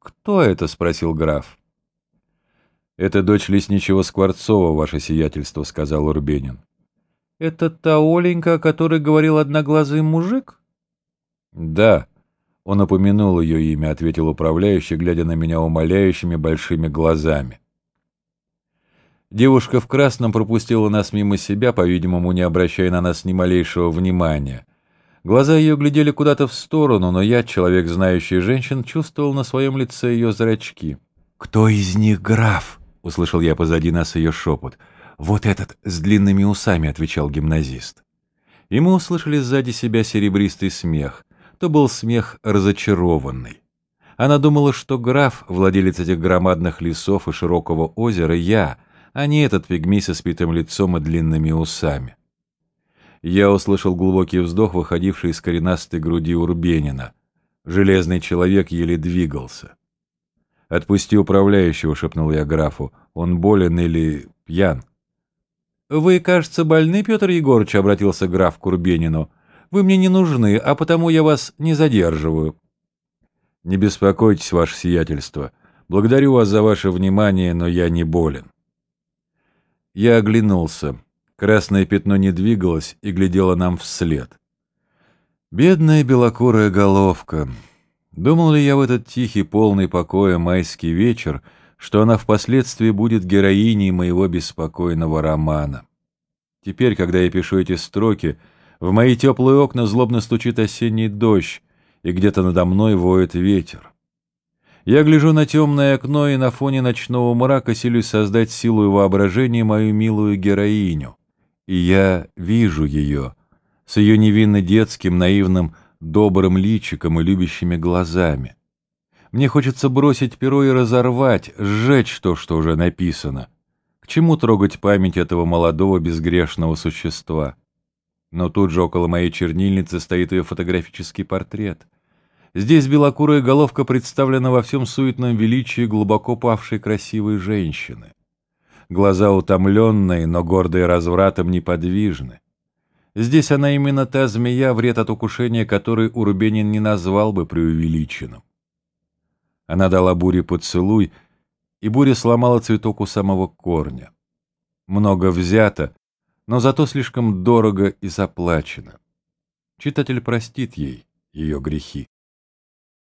«Кто это?» — спросил граф. «Это дочь лесничего Скворцова, ваше сиятельство», — сказал Урбенин. «Это та Оленька, о которой говорил одноглазый мужик?» «Да», — он упомянул ее имя, — ответил управляющий, глядя на меня умоляющими большими глазами. Девушка в красном пропустила нас мимо себя, по-видимому, не обращая на нас ни малейшего внимания. Глаза ее глядели куда-то в сторону, но я, человек, знающий женщин, чувствовал на своем лице ее зрачки. «Кто из них граф?» — услышал я позади нас ее шепот. «Вот этот с длинными усами», — отвечал гимназист. И мы услышали сзади себя серебристый смех. То был смех разочарованный. Она думала, что граф, владелец этих громадных лесов и широкого озера, я — а не этот пигмей со спитым лицом и длинными усами. Я услышал глубокий вздох, выходивший из коренастой груди Урбенина. Железный человек еле двигался. «Отпусти управляющего», — шепнул я графу. «Он болен или пьян?» «Вы, кажется, больны, Петр Егорович», — обратился граф к Урбенину. «Вы мне не нужны, а потому я вас не задерживаю». «Не беспокойтесь, ваше сиятельство. Благодарю вас за ваше внимание, но я не болен». Я оглянулся. Красное пятно не двигалось и глядело нам вслед. Бедная белокурая головка. Думал ли я в этот тихий, полный покоя майский вечер, что она впоследствии будет героиней моего беспокойного романа? Теперь, когда я пишу эти строки, в мои теплые окна злобно стучит осенний дождь, и где-то надо мной воет ветер. Я гляжу на темное окно и на фоне ночного мрака силюсь создать силу и воображение мою милую героиню. И я вижу ее с ее невинно детским, наивным, добрым личиком и любящими глазами. Мне хочется бросить перо и разорвать, сжечь то, что уже написано. К чему трогать память этого молодого безгрешного существа? Но тут же около моей чернильницы стоит ее фотографический портрет — Здесь белокурая головка представлена во всем суетном величии глубоко павшей красивой женщины. Глаза утомленные, но гордые развратом неподвижны. Здесь она именно та змея, вред от укушения которой Урбенин не назвал бы преувеличенным. Она дала буре поцелуй, и буря сломала цветок у самого корня. Много взято, но зато слишком дорого и заплачено. Читатель простит ей ее грехи.